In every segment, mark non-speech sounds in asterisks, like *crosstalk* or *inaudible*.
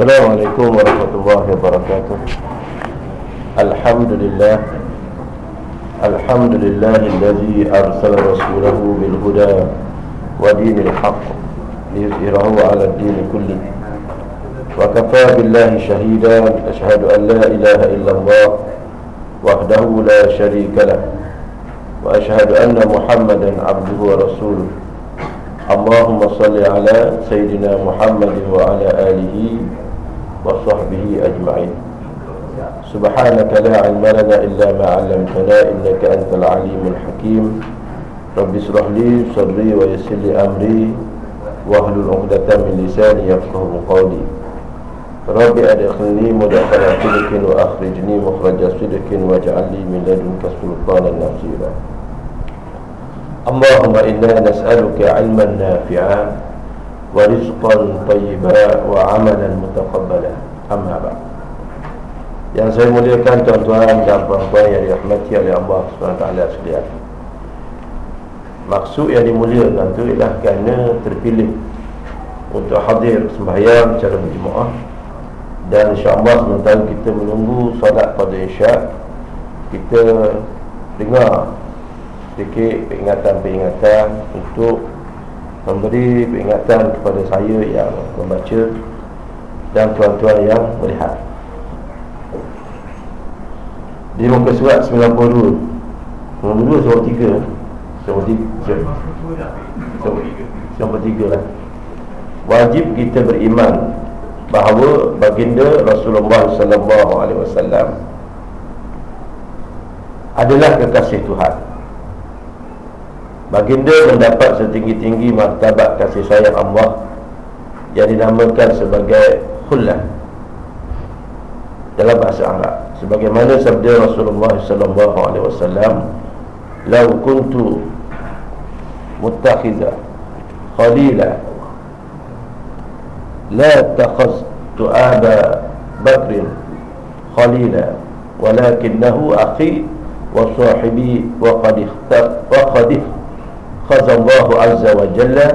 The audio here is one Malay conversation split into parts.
السلام عليكم ورحمة الله وبركاته. الحمد لله الحمد لله الذي أرسل رسوله بالهدى ودين الحق ليظهره على الدين كله. وكفى بالله شهيدا أشهد أن لا إله إلا الله وحده لا شريك له وأشهد أن محمدا عبده ورسوله. اللهم صل على سيدنا محمد وعلى آله وصحبه أجمعين. سبحانك لا علم لنا إلا ما علمتنا إنك أنت العليم الحكيم. رب اشرح لي صدري ويسر لي أمري واحلل عقدة من لساني يفقه قولي. رب أدخلني مدخل صدق وأخرجني مخرج صدق واجعل لي من لدنك سلطانا نصيرا. اللهم إنا نسألك علما نافعا ورزقا طيبا وعملا متقبلا أما بعد Yang saya muliakan tuan-tuan dan puan-puan yang dirahmati oleh Allah SWT sekalian Maksud yang dimuliakan itu ialah kerana terpilih Untuk hadir sembahyang secara berjemaah Dan insyaAllah sementara kita menunggu solat pada isyak Kita dengar sedikit peringatan-peringatan Untuk memberi peringatan kepada saya yang membaca Dan tuan-tuan yang melihat. Di muka surat 92 92 surat 3 Surat 3 Surat 3 lah Wajib kita beriman bahawa baginda Rasulullah sallallahu alaihi wasallam adalah kekasih Tuhan. Baginda mendapat setinggi-tinggi martabat kasih sayang Allah yang dinamakan sebagai khullah dalam bahasa Arab. Sebagaimana sabda Rasulullah SAW, "Lau kuntu muttakhidha khalila la takhastu aba bakrin khalila Walakinnahu akhi wa sahibi wa qad wa qazallahu azza wa jalla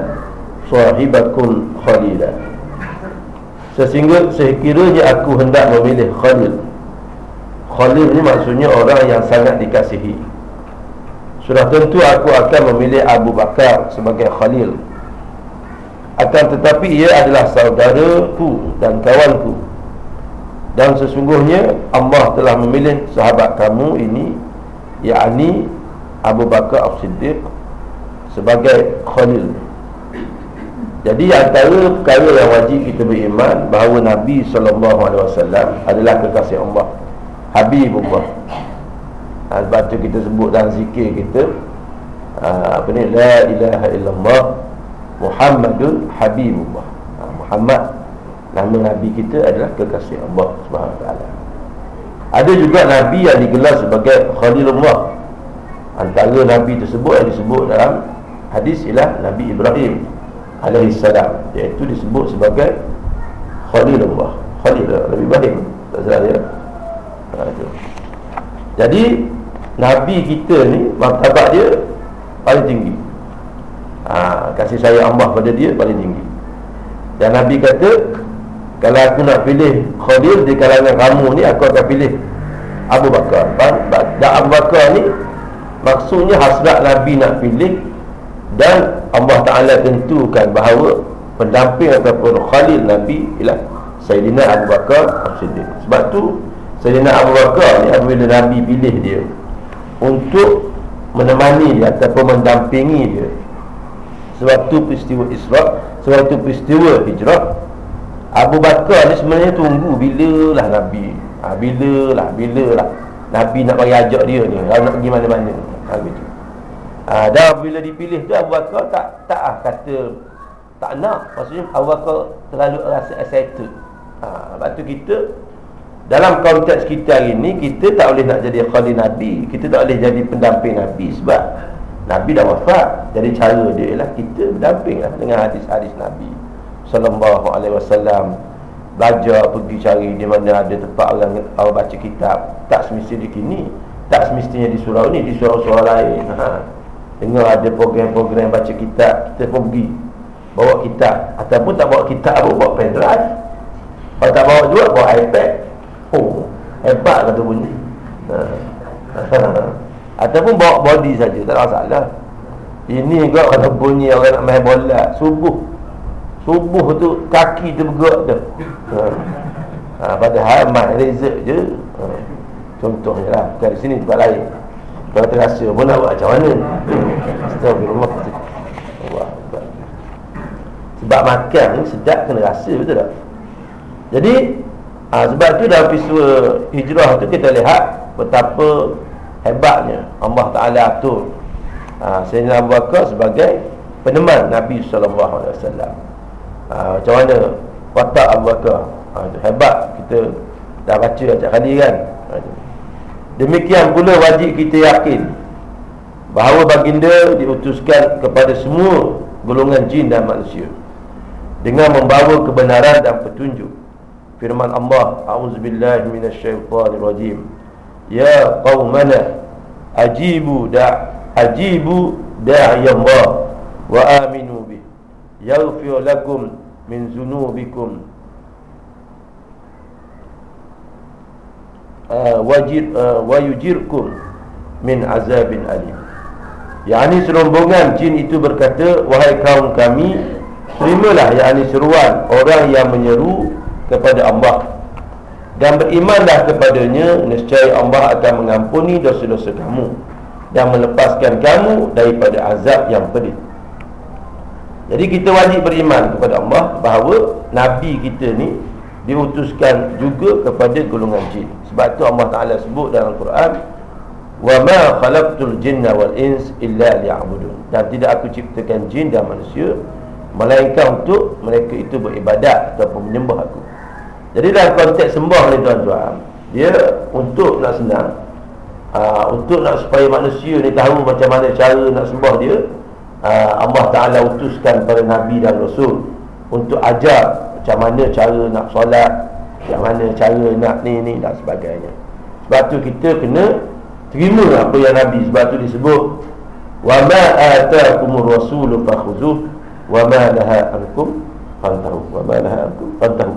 sahibakum khalila. Sesungguhnya sekiranya aku hendak memilih khalil. Khalil ni maksudnya orang yang sangat dikasihi. Sudah tentu aku akan memilih Abu Bakar sebagai khalil. Akan tetapi ia adalah saudaraku dan kawanku. Dan sesungguhnya Allah telah memilih sahabat kamu ini yakni Abu Bakar As-Siddiq sebagai khalil. Jadi antara perkara yang wajib kita beriman bahawa Nabi wasallam adalah kekasih Allah. Habibullah ha, sebab tu kita sebut dalam zikir kita ha, apa ni? La ilaha illallah Muhammadun Habibullah ha, Muhammad Nama Nabi kita adalah kekasih Allah SWT Ada juga Nabi yang digelar sebagai Khalilullah. Antara Nabi tersebut yang disebut dalam Hadis ialah Nabi Ibrahim Alaihissalam Iaitu disebut sebagai Khalilullah. Khalil Nabi Ibrahim. Tak salah ya ha, Jadi Nabi kita ni Martabat dia Paling tinggi. Ha, Kasih sayang Allah pada dia paling tinggi. Dan Nabi kata Kalau aku nak pilih Khalil di kalangan kamu ni Aku akan pilih Abu Bakar. Dan Abu Bakar ni Maksudnya hasrat Nabi nak pilih Dan Allah Ta'ala tentukan bahawa Pendamping ataupun Khalil Nabi Ialah Sayyidina Abu Bakar Siddiq. Sebab tu Sayyidina Abu Bakar ni Apabila Nabi pilih dia Untuk menemani dia Ataupun mendampingi dia. Sebab tu peristiwa Isra Sebab tu peristiwa Hijrah Abu Bakar ni sebenarnya tunggu Bila lah Nabi. Ha, Bila lah Bila lah Nabi nak bagi ajak dia ni. Nak pergi mana-mana. Ha, gitu. Ha, Dan bila dipilih tu Abu Bakar tak Tak ah kata Tak nak. Maksudnya Abu Bakar Terlalu rasa excited. Ha, Sebab tu kita dalam konteks kita hari ni Kita tak boleh nak jadi khalil Nabi Kita tak boleh jadi pendamping Nabi Sebab Nabi dah wafat. Jadi cara dia ialah kita berdamping lah dengan hadis-hadis Nabi Sallallahu alaihi wasallam. Belajar pergi cari di mana ada tempat orang, orang baca kitab. Tak semestinya di sini Tak semestinya di surau ni, di surau-surau lain. Ha. Dengar ada program-program baca kitab Kita pun pergi Bawa kitab Ataupun tak bawa kitab, bawa pen drive Kalau tak bawa juga bawa iPad. Oh, hebat kata bunyi. Ha. *laughs* Ataupun bawa body saja tak ada masalah. Ini juga kata bunyi orang nak main bola subuh. Subuh tu kaki tu bergerak tu. Ha. Ha, padahal main laser je. Ha. Contohnya lah Bukan di sini tempat lain Kalau terasa pun nak buat macam mana? Astagfirullah. Sebab makan ni sedap kena rasa betul tak? Jadi ha, Sebab tu dalam peristiwa hijrah tu kita lihat Betapa hebatnya Allah Ta'ala atur ha, Sayyidina Abu Bakar sebagai Peneman Nabi SAW ha, Macam mana Watak Abu Bakar? Ha, Hebat. Kita dah baca setiap kali kan Demikian pula wajib kita yakin bahawa baginda diutuskan kepada semua golongan jin dan manusia dengan membawa kebenaran dan petunjuk. Firman Allah, A'udzubillahi minasyaitonirrajim. Ya qaumana ajibu da ajibu da'iyallah wa aminu bih. Yaghfir lakum min zunubikum wajid uh, wayujirkum min azabin alim. Yani serombongan jin itu berkata, wahai kaum kami, terimalah yakni seruan orang yang menyeru kepada Allah dan berimanlah kepadanya, nescaya Allah akan mengampuni dosa-dosa kamu dan melepaskan kamu daripada azab yang pedih. Jadi kita wajib beriman kepada Allah bahawa nabi kita ni diutuskan juga kepada golongan jin. Sebab tu Allah Taala sebut dalam Quran, "Wa ma khalaqtul jinna wal ins illa liya'budun." Dan tidak aku ciptakan jin dan manusia melainkan untuk mereka itu beribadat ataupun menyembah aku. Jadi dalam konteks sembah ni tuan-tuan, dia untuk nak senang aa, untuk nak supaya manusia ni tahu macam mana cara nak sembah dia, aa, Allah Taala utuskan para nabi dan rasul untuk ajar macam mana cara nak solat macam mana cara nak ni ni dan sebagainya. Sebab tu kita kena terima apa yang Nabi sebab tu disebut wa ma ataakumur rasul fakhuzuh wa ma laha ankum fantahu wa ma laha ankum fantahu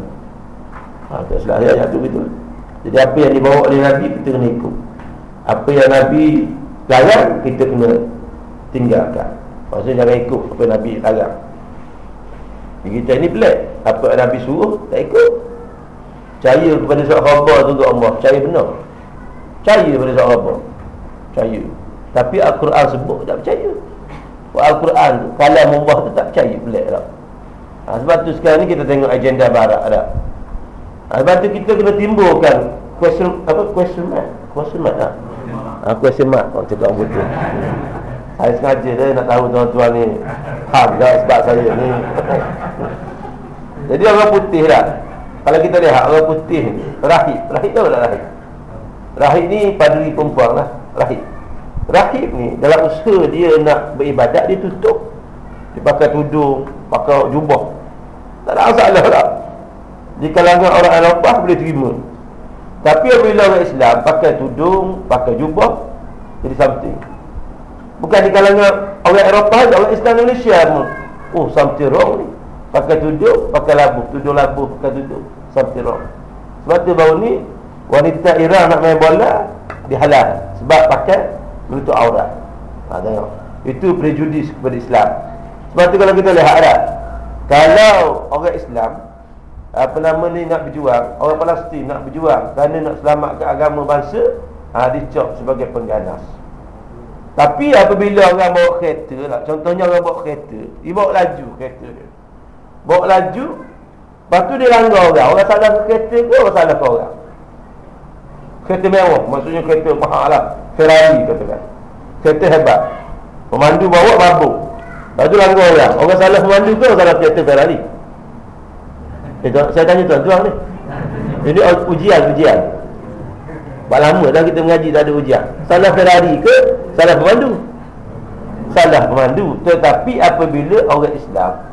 ha tu ayat, tu betul. Jadi apa yang dibawa oleh Nabi kita kena ikut. Apa yang Nabi larang kita kena tinggalkan. Maksudnya jangan ikut apa Nabi larang kita ini pelik. Apa Nabi suruh Tak ikut Percaya kepada surat khabar tu untuk Allah. Percaya benar? Percaya kepada surat khabar Percaya. Tapi Al-Quran sebut tak percaya. Al-Quran tu Kalau Allah tu tak percaya Pelik tak? Ha, Sebab tu sekarang ni kita tengok agenda barat tak? Ha, Sebab tu kita kena timbulkan Question Apa question mark? Question mark tak? Ha, Question mark. Kalau cakap orang betul saya sengaja dia nak tahu tuan-tuan ni. Hak tak sebab saya ni? *laughs* Jadi orang putih lah Kalau kita lihat orang putih ni Rahib, rahib tahu tak rahib? Rahib ni padri perempuan lah Rahib Rahib ni dalam usaha dia nak beribadat Dia tutup Dia pakai tudung, pakai jubah Tak ada masalah tak Di kalangan orang Eropah boleh terima Tapi apabila orang Islam pakai tudung, pakai jubah Jadi something Bukan di kalangan orang Eropah saja, orang Islam Malaysia pun. Oh, something wrong ni. Pakai tuduk, pakai labuh. Tuduk labuh, pakai tuduk. Wrong. Sebab tu baru ni, wanita Iran nak main bola, dihalal. Sebab pakai menutup aurat. Ha, tengok. Itu prejudis kepada Islam. Sebab tu kalau kita lihat ada. Kalau orang Islam, apa nama ni nak berjuang, orang Palestin nak berjuang kerana nak selamatkan agama bangsa, ha, dicop sebagai pengganas. Tapi apabila orang bawa kereta lah, Contohnya orang bawa kereta Dia bawa laju kereta dia Bawa laju Lepas tu dia langgar orang. Orang salah ke kereta ke orang salah ke orang. Kereta mewah. Maksudnya kereta mahal lah. Ferrari katakan. Kereta hebat. Pemandu bawa mabuk. Lepas tu langgar orang. Orang salah pemandu ke orang salah kereta Ferrari. Eh, Saya tanya tuan-tuan ni. Ini ujian-ujian Buat lama dah kita mengaji tak ada ujian. Salah Ferrari ke? Salah pemandu. Salah pemandu. Tetapi apabila orang Islam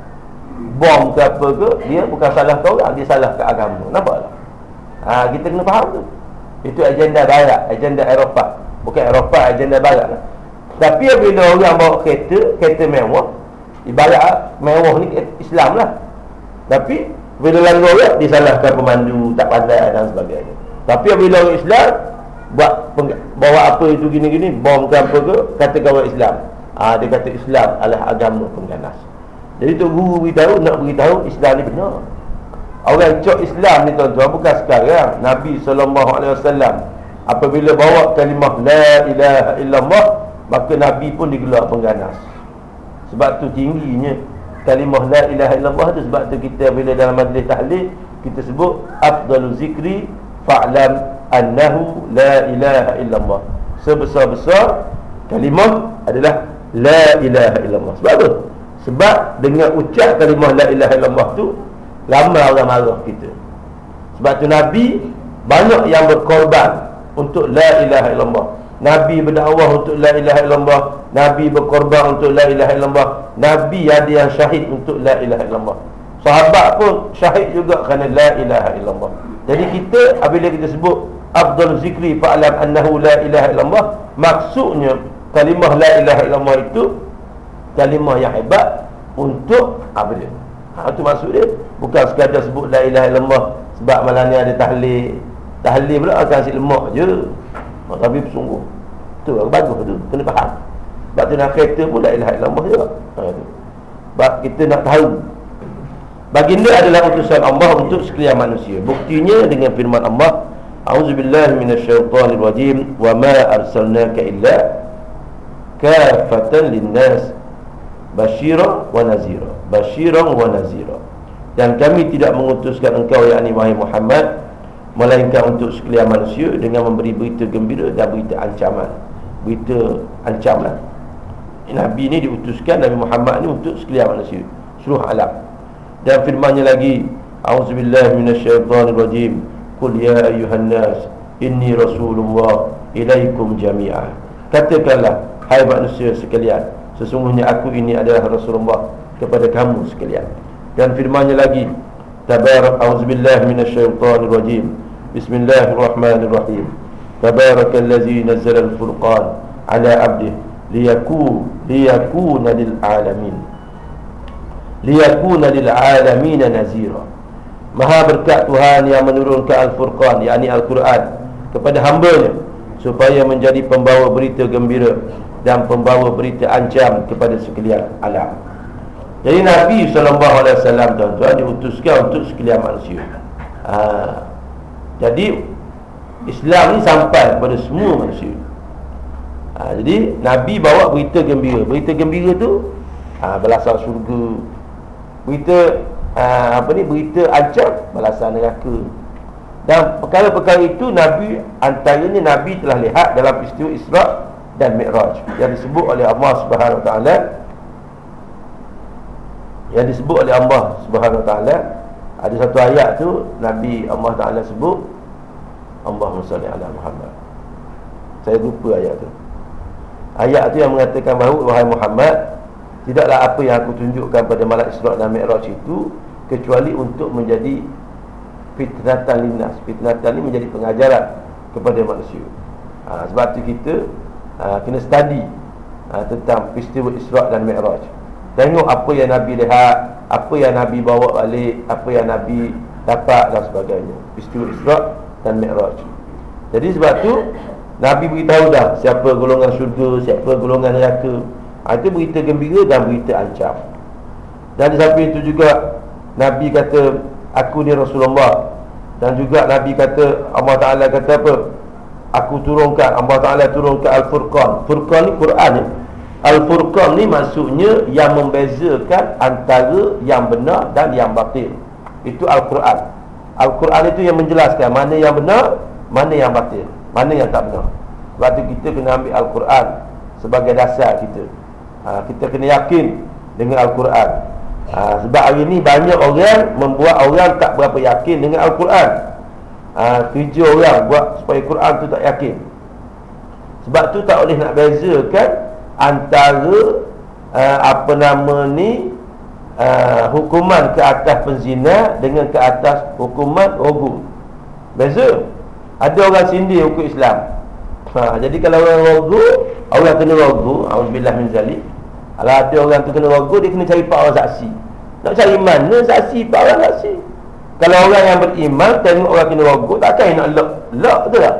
Bom ke apa ke Dia bukan salah ke orang Dia salah ke agama tak ha, Kita kena faham tu Itu agenda barat Agenda Eropah Bukan Eropah Agenda barat lah. Tapi apabila orang bawa kereta Kereta mewah Ibarat mewah ni Islam lah Tapi Bila langgar ya, disalahkan pemandu, tak pandai dan sebagainya. Tapi bila orang Islam buat bawa apa itu gini-gini, bom ke apa ke, kata kawan Islam. Ah dia kata Islam adalah agama pengganas. Jadi tu guru beritahu nak beritahu Islam ni benar. Orang cok Islam ni tuan-tuan bukan sekarang. Nabi wasallam apabila bawa kalimah la ilaha illallah, maka Nabi pun digelar pengganas. Sebab tu tingginya kalimah la ilaha illallah tu sebab tu kita bila dalam majlis tahlil kita sebut afdalu zikri fa'lam annahu la ilaha illallah. Sebesar-besar kalimah adalah la ilaha illallah. Sebab apa? Sebab dengan ucap kalimah la ilaha illallah tu lama orang marah kita. Sebab tu Nabi banyak yang berkorban untuk la ilaha illallah. Nabi berdakwah untuk la ilaha illallah Nabi berkorban untuk la ilaha illallah Nabi ada yang syahid untuk la ilaha illallah Sahabat pun syahid juga kerana la ilaha illallah Jadi kita apabila kita sebut Abdul zikri fa'alam annahu la ilaha illallah Maksudnya kalimah la ilaha illallah itu Kalimah yang hebat untuk apa dia? Ha, itu maksud dia. Bukan sekadar sebut la ilaha illallah Sebab malam ni ada tahlil. Tahlil pula akan asyik lemak je. Oh, Tapi sungguh Tu bagus tu. Kena faham. Sebab tu nak kereta pun La ilaha illallah je. Ha, Sebab kita nak tahu. Baginda adalah utusan Allah Untuk sekalian manusia. Buktinya dengan firman Allah A'udzubillah minasyaitanirrajim. Wa ma arsalnaka illa Kafatan linnas Bashira wa nazira. Bashira wa nazira. Dan kami tidak mengutuskan engkau yakni wahai Muhammad Melainkan untuk sekalian manusia Dengan memberi berita gembira dan berita ancaman. Berita ancaman. Nabi ini diutuskan Nabi Muhammad ini untuk sekalian manusia. Seluruh alam. Dan firmannya lagi A'udzubillah minasyaitanirrajim. Qul ya ayuhan nas Inni Rasulullah Ilaikum jami'ah. Katakanlah Hai manusia sekalian sesungguhnya aku ini adalah Rasulullah kepada kamu sekalian. Dan firmannya lagi, Tabarak auzubillahi minasyaitanir rajim. Bismillahirrahmanirrahim. Tabarakallazi nazzala al-furqan ala 'abdihi liyakun liyakuna lil 'alamin. Liyakuna lil 'alamin nazira. Maha berkat Tuhan yang menurunkan al-furqan yakni al-Quran kepada hamba-Nya supaya menjadi pembawa berita gembira dan pembawa berita ancam kepada sekalian alam. Jadi Nabi sallallahu alaihi wasallam tuan-tuan diutuskan untuk sekalian manusia. Ha, jadi Islam ni sampai kepada semua manusia. Ha, Jadi Nabi bawa berita gembira. Berita gembira tu ha, Balasan surga. Berita ha, Apa ni Berita ancam Balasan neraka. Dan perkara-perkara itu Nabi Antaranya Nabi telah lihat Dalam peristiwa Isra' dan Mi'raj Yang disebut oleh Allah Subhanahu Taala. Yang disebut oleh Allah Subhanahu Taala. Ada satu ayat tu Nabi Allah Ta'ala sebut Allahumma salli ala Muhammad. Saya lupa ayat tu. Ayat tu yang mengatakan bahawa Wahai Muhammad Tidaklah apa yang aku tunjukkan pada malam Isra' dan Mi'raj itu Kecuali untuk menjadi Fitnatan linas Fitnatan ini menjadi pengajaran Kepada manusia. Ha, Sebab tu kita ha, Kena study ha, Tentang peristiwa Isra' dan Mi'raj Tengok apa yang Nabi lihat apa yang Nabi bawa balik, apa yang Nabi dapat dan sebagainya. Peristiwa Isra' dan Mi'raj. Jadi sebab tu Nabi beritahu dah siapa golongan syurga, siapa golongan neraka. Ha, itu berita gembira dan berita ancam. Dan di samping itu juga Nabi kata aku ni Rasulullah dan juga Nabi kata Allah Taala kata apa? Aku turunkan Allah Taala turunkan Al-Furqan. Furqan ni Quran ni. Al-Furqan ni maksudnya yang membezakan antara yang benar dan yang batil. Itu Al-Quran. Al-Quran itu yang menjelaskan mana yang benar, mana yang batil, mana yang tak benar. Sebab itu kita kena ambil Al-Quran sebagai dasar kita. Ha, kita kena yakin dengan Al-Quran. Ha, sebab hari ini banyak orang membuat orang tak berapa yakin dengan Al-Quran. Ha, kerja orang buat supaya Quran tu tak yakin. Sebab tu tak boleh nak bezakan antara uh, apa nama ni uh, hukuman ke atas penzina dengan ke atas hukuman rogu. Beza. Ada orang sindir hukum Islam. Ha, jadi kalau orang rogu, orang kena rogu, auzubillah min zalik. Kalau ada orang tu kena rogu, dia kena cari pak orang saksi. Nak cari mana saksi, pak orang saksi. Kalau orang yang beriman tengok orang kena rogok takkan nak lok. Lok betul tak?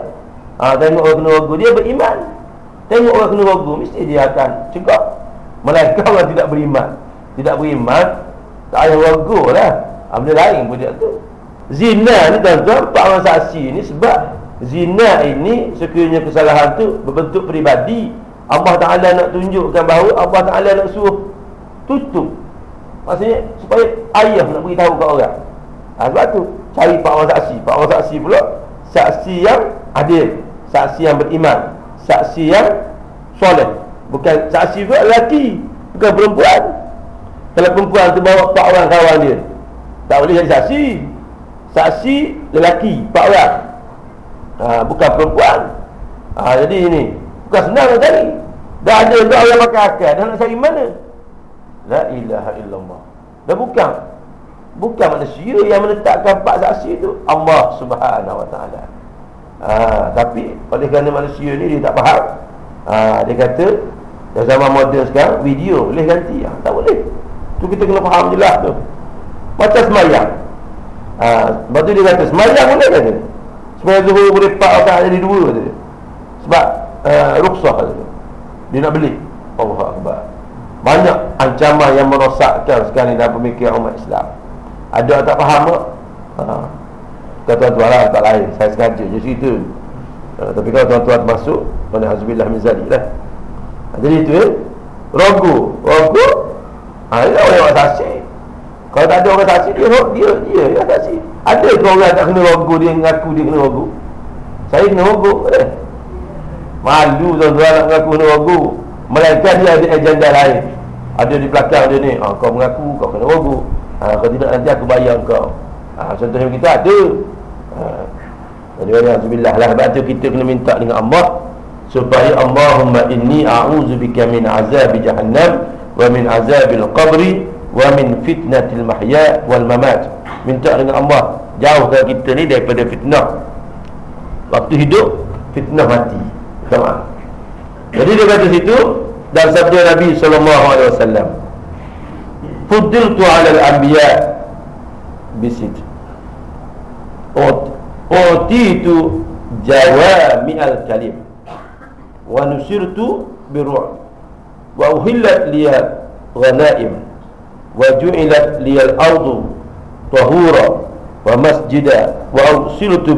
Ha, tengok orang kena rogok dia beriman. Tengok orang kena rogok mesti dia akan cegah. Melainkan orang tidak beriman. Tidak beriman tak payah rogok lah. Ha, benda lain dia tu. Zina ni tuan-tuan Pak orang saksi ni sebab Zina ini sekiranya kesalahan tu Berbentuk peribadi Allah Ta'ala nak tunjukkan bahawa Allah Ta'ala nak suruh tutup Maksudnya supaya ayah nak beritahu kat orang ha, Sebab tu cari orang saksi. Orang saksi pula Saksi yang adil Saksi yang beriman Saksi yang soleh. Bukan saksi pula lelaki Bukan perempuan. Kalau perempuan tu bawa Pak orang kawan dia Tak boleh jadi saksi. Saksi lelaki Pak orang. Ha, Bukan perempuan. Ha, Jadi ini Bukan senang nak cari Dah ada dah orang makan akal Dah nak cari mana? La ilaha illallah. Dah bukan Bukan manusia yang menetapkan Pak saksi itu Allah subhanahu wa ta'ala ha, Tapi Oleh kerana manusia ni dia tak faham ha, Dia kata Dalam zaman moden sekarang Video boleh ganti ha, Tak boleh Tu kita kena faham jelas tu Macam semayang ha, Lepas tu dia kata Semayang boleh kata Supaya zuhur boleh pak rakaat jadi dua tu. Sebab uh, rukhsah tu. Dia nak beli. Allah Akbar. Banyak ancaman yang merosakkan sekarang dalam pemikiran umat Islam. Ada yang tak faham tak? Ha. Kata tuan-tuan lah, tak lain. Saya sengaja je cerita. Uh, tapi kalau tuan-tuan masuk, tuan Hazubillah Mizali lah. Ha, jadi itu eh. Rogo. Rogo. Ha, ini orang yang saksi. Kalau tak ada orang saksi, dia dia, dia, dia saksi. Ada ke orang tak kena rogo dia mengaku dia kena rogo? Saya kena rogo eh. Malu tuan-tuan nak mengaku kena rogo. Melainkan dia ada agenda lain. Ada di belakang dia ni. Ha, kau mengaku kau kena rogo. Ha, kalau tidak nanti aku bayar kau. Ha, contohnya kita ada. Ha. Jadi Alhamdulillah lah Sebab tu kita kena minta dengan Allah Supaya Allahumma inni a'udzubika min azabi jahannam Wa min azabil qabri Wa min fitnatil mahya wal mamat minta dengan Allah jauhkan kita ni daripada fitnah waktu hidup fitnah mati sama jadi dia kata situ dan sabda Nabi sallallahu fuddiltu 'ala al-anbiya. Bisid utitu jawami al-kalim wa nusirtu biru' wa uhillat liya ghanaim. Wa ju'ilat liya al-ardu tahura. Wa masjida. Wa ursiltu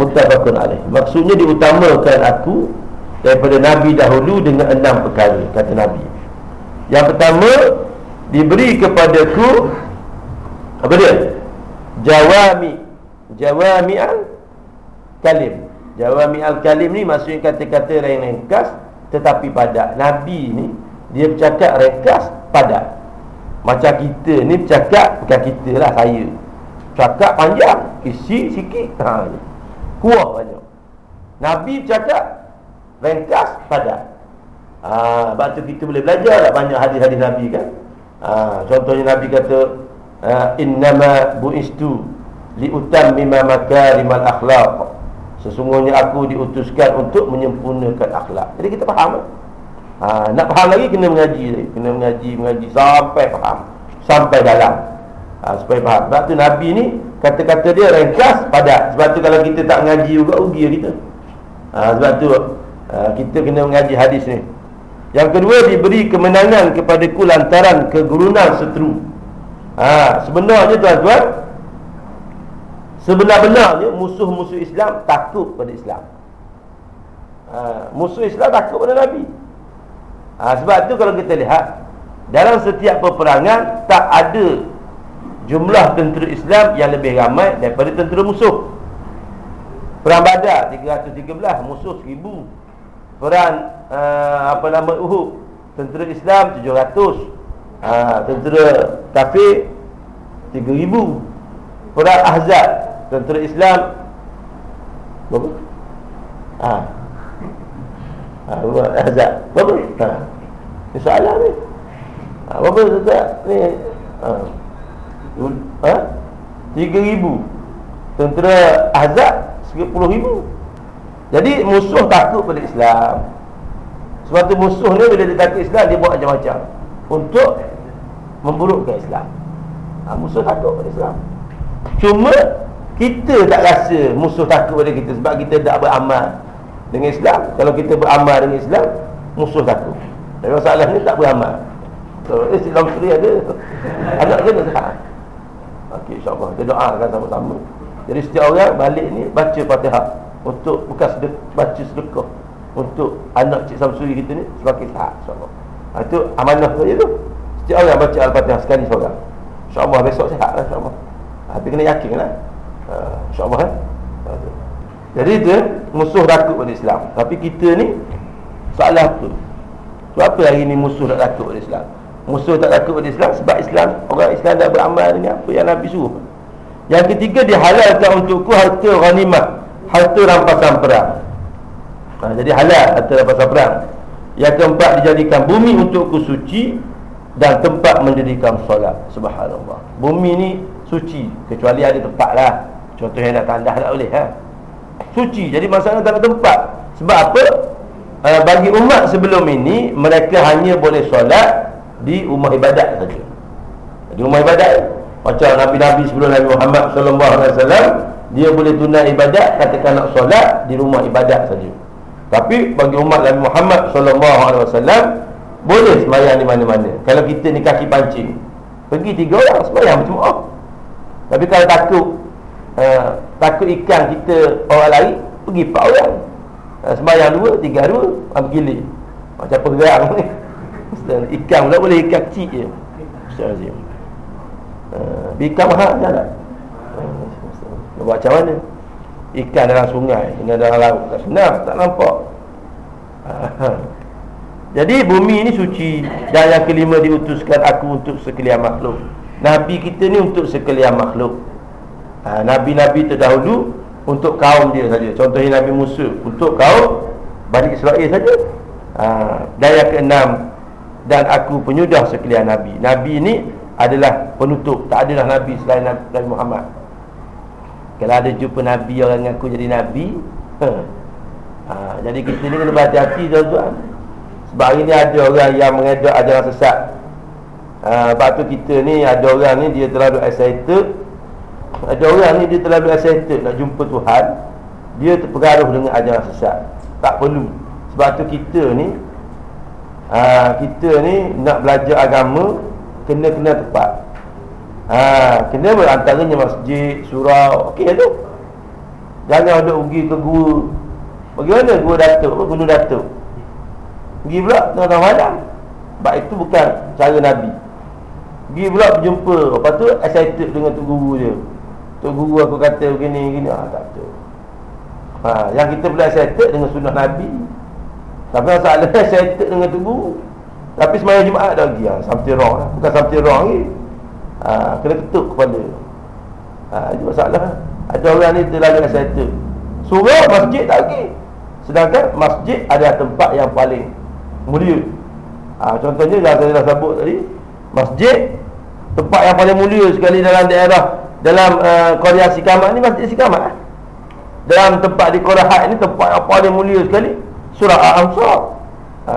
muttafaqun alaih maksudnya diutamakan aku daripada nabi dahulu dengan enam perkara kata nabi yang pertama diberi kepadaku apa dia jawami jawami al kalim Jawami al-kalim ni maksudnya kata-kata ringkas tetapi padat. Nabi ni dia bercakap ringkas padat. Macam kita ni bercakap bukan kita lah saya. Cakap panjang, isi sikit. Ha. Kuah banyak. Nabi bercakap ringkas padat. Ha, sebab tu kita boleh belajar lah banyak hadis-hadis Nabi kan. Ha, contohnya Nabi kata ha, innama bu'istu liutammima makarimal akhlaq Sesungguhnya aku diutuskan untuk menyempurnakan akhlak Jadi kita faham ha, Nak faham lagi kena mengaji Kena mengaji, mengaji sampai faham Sampai dalam ha, Supaya faham Sebab tu Nabi ni Kata-kata dia ringkas padat. Sebab tu kalau kita tak mengaji juga Rugi kita. Ha, Sebab tu ha, Kita kena mengaji hadis ni. Yang kedua diberi kemenangan kepada ku Lantaran kegurunan seteru ha, Sebenarnya tuan-tuan Sebenar-benarnya musuh-musuh Islam takut pada Islam. Ha, Musuh Islam takut pada Nabi. Ha, Sebab tu kalau kita lihat Dalam setiap peperangan Tak ada jumlah tentera Islam yang lebih ramai daripada tentera musuh Perang Badar 313 Musuh 1000 Perang uh, apa nama Uhud Tentera Islam 700 uh, Tentera kafir 3000 Perang Ahzab tentera Islam berapa? Ha. Ha, berapa? Azab. Berapa? Ha. Ini soalan ni. Ha, berapa tentera ni? Ha. Ha? 3000. Tentera Azab 10000. Jadi musuh takut pada Islam. Sebab tu musuh ni bila dia takut Islam Dia buat macam-macam Untuk memburukkan Islam ha, Musuh takut pada Islam Cuma kita tak rasa musuh takut pada kita Sebab kita tak beramal dengan Islam Kalau kita beramal dengan Islam Musuh takut Tapi masalah ni tak beramal so, Eh Islam Sri ada Anak kena tak insyaAllah. Kita doakan sama-sama. Jadi setiap orang balik ni Baca fatihah Untuk bekas baca sedekah Untuk anak Cik Samsuri kita ni Sebagai tak insyaAllah. Ha, Itu amanah saja tu. Setiap orang baca Al-Fatihah sekali seorang. InsyaAllah besok sihat lah insyaAllah. Ha, Tapi kena yakin lah. Ha, InsyaAllah kan ha, Jadi itu musuh takut pada Islam. Tapi kita ni Soalan apa? Sebab apa hari ni musuh tak takut pada Islam? Musuh tak takut pada Islam Sebab Islam Orang Islam tak beramal dengan apa yang Nabi suruh. Yang ketiga dihalalkan untukku harta ghanimah Harta rampasan perang. Ha, Jadi halal harta rampasan perang. Yang keempat dijadikan bumi untukku suci dan tempat mendirikan solat. Subhanallah. Bumi ni suci kecuali ada tempat lah. Contohnya nak tandah tak boleh ha? suci jadi masalah tak ada tempat. Sebab apa? Uh, bagi umat sebelum ini mereka hanya boleh solat di rumah ibadat saja. Di rumah ibadat macam Nabi-Nabi sebelum Nabi Muhammad SAW dia boleh tunai ibadat katakan nak solat di rumah ibadat saja. Tapi bagi umat Nabi Muhammad SAW boleh semayang di mana-mana. Kalau kita ni kaki pancing Pergi tiga orang semayang macam oh. Tapi kalau takut uh, Takut ikan kita orang lari Pergi empat orang. Uh, Semayang dua, tiga dua Ambil gilir Macam perang ni Ikan pula boleh ikan kecil je. Ustazim uh, Ikan mahal tak tak uh, Buat macam mana? Ikan dalam sungai Dengan dalam laut. Tak senang, tak nampak. Uh, jadi bumi ini suci. Dan yang kelima diutuskan aku untuk sekalian makhluk. Nabi kita ni untuk sekalian makhluk. Ha, Nabi-Nabi terdahulu Untuk kaum dia saja. Contohnya Nabi Musa Untuk kaum Bani Israel saja. Ha, Dan yang keenam Dan aku penyudah sekalian Nabi. Nabi ini adalah penutup. Tak adalah Nabi selain Nabi Muhammad. Kalau ada jumpa Nabi Orang ngaku jadi Nabi *laughs* ha. Ha, Jadi kita ni kena berhati-hati tuan-tuan. Sebab hari ni ada orang yang mengedok ajaran sesat. Ha, Sebab tu kita ni ada orang ni dia terlalu excited. Ada orang ni dia terlalu excited nak jumpa Tuhan. Dia terpengaruh dengan ajaran sesat. Tak perlu. Sebab tu kita ni ha, Kita ni nak belajar agama Kena-kena tepat ha, Kena berantaranya masjid, surau. Okey tu Jangan ada pergi ke guru. Bagaimana guru datuk, gunung datuk? Pergi pula tengah-tengah malam. Sebab itu bukan cara Nabi. Pergi pula berjumpa. Lepas tu excited dengan tu guru dia Tu guru aku kata begini begini. Ah, Tak betul. Ha, Yang kita pula excited dengan sunnah Nabi Tapi masalah *laughs* excited dengan tu guru Tapi semayang Jumaat dah lagi ha, Something wrong lah. Bukan something wrong lagi ha, Kena ketuk kepala. Ha, Itu masalah. Ada orang ni terlalu excited Surah masjid tak lagi Sedangkan masjid adalah tempat yang paling mulia. Ha, Contohnya yang saya dah sebut tadi Masjid Tempat yang paling mulia sekali dalam daerah Dalam uh, Korea Sikamat ni Masjid Sikamat Dalam tempat di Korea Haid ni Tempat yang paling mulia sekali Surah Al-Ansar ha,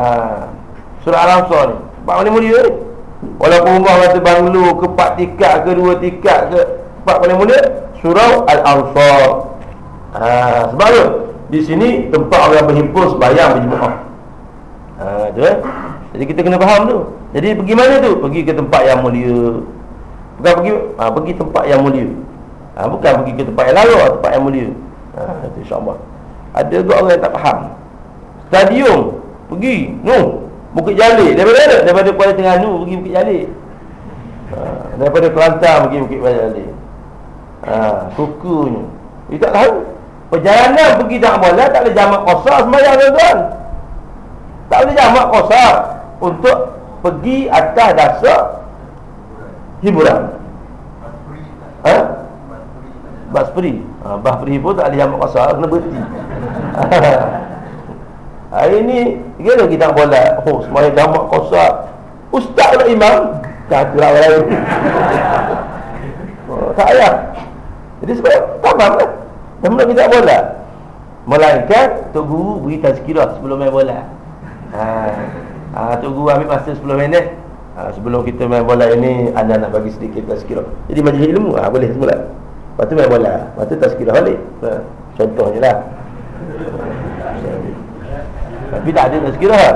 Surah Al-Ansar ni. Tempat paling mulia ni? Walaupun rumah kata banglo ke empat tingkat ke dua tingkat ke Tempat paling mulia? Surah Al-Ansar ha, Sebab tu Di sini tempat orang berhimpun Sebayang berjemaah ha, tu, eh? Jadi kita kena faham tu. Jadi pergi mana tu? Pergi ke tempat yang mulia. Bukan pergi ha, Pergi tempat yang mulia. Ha, Bukan pergi ke tempat yang lalu Tempat yang mulia. Ha, Itu insyaAllah. Ada juga orang yang tak faham Stadium. Pergi. No Bukit Jalil. Daripada mana? Daripada Kuala Terengganu Pergi Bukit Jalil. Ha, Daripada Kelantan Pergi Bukit Jalil ha, Kukunya Dia tak tahu. Perjalanan pergi tak bola Tak ada jamak kosar Semayang tuan-tuan. Tak boleh jamak kosar Untuk pergi atas dasar Hiburan. Ha? Basperi ha, Basperi pun tak boleh jamak kosar Kena berhenti *laughs* Hari ni Kira kita bola Oh semuanya jamak kosar Ustaz atau imam Kata lah orang oh, Tak payah Jadi sebab Tamam lah Namun kita bola Melainkan Tok Guru beri tazkirah sebelum main bola Ha. Ha, Tok Guru ambil masa 10 minit. Ha, sebelum kita main bola ini anda nak bagi sedikit tazkirah. Jadi majlis ilmu ha, boleh semula. Lepas tu main bola. Lepas tu tazkirah balik. Ha, contohnya lah. Tapi tak ada tazkirah.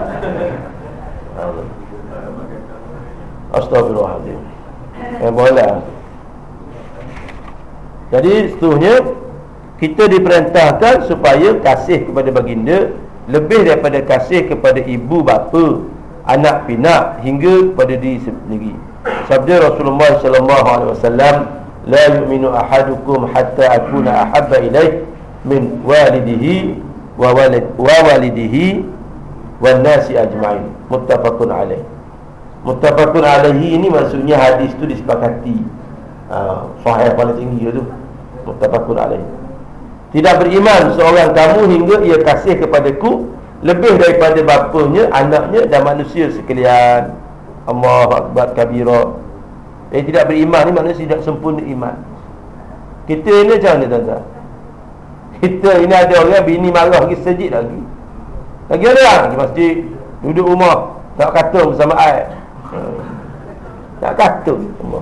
Ha. Astagfirullahaladzim. Main bola. Jadi seterusnya kita diperintahkan supaya kasih kepada baginda lebih daripada kasih kepada ibu bapa anak pinak hingga pada diri sendiri. Sabda Rasulullah sallallahu alaihi wasallam, "La yu'minu ahadukum hatta akuna ahabba ilaih min walidihi wa walid wa walidihi wan nasi ajma'in." Muttafaqun alaih. Muttafaqun alaihi ini maksudnya hadis tu disepakati. Uh, sahih paling tinggi tu. Muttafaqun alaih. Tidak beriman seorang kamu hingga ia kasih kepadaku lebih daripada bapanya, anaknya dan manusia sekalian. Allah akbar kabira. Eh tidak beriman ni maknanya tidak sempurna iman. Kita ini macam mana tuan-tuan? Kita ini ada orang bini marah lagi sejid lagi. Lagi ada orang pergi masjid, duduk rumah, tak kata bersama ai. Hmm. Tak kata. Allah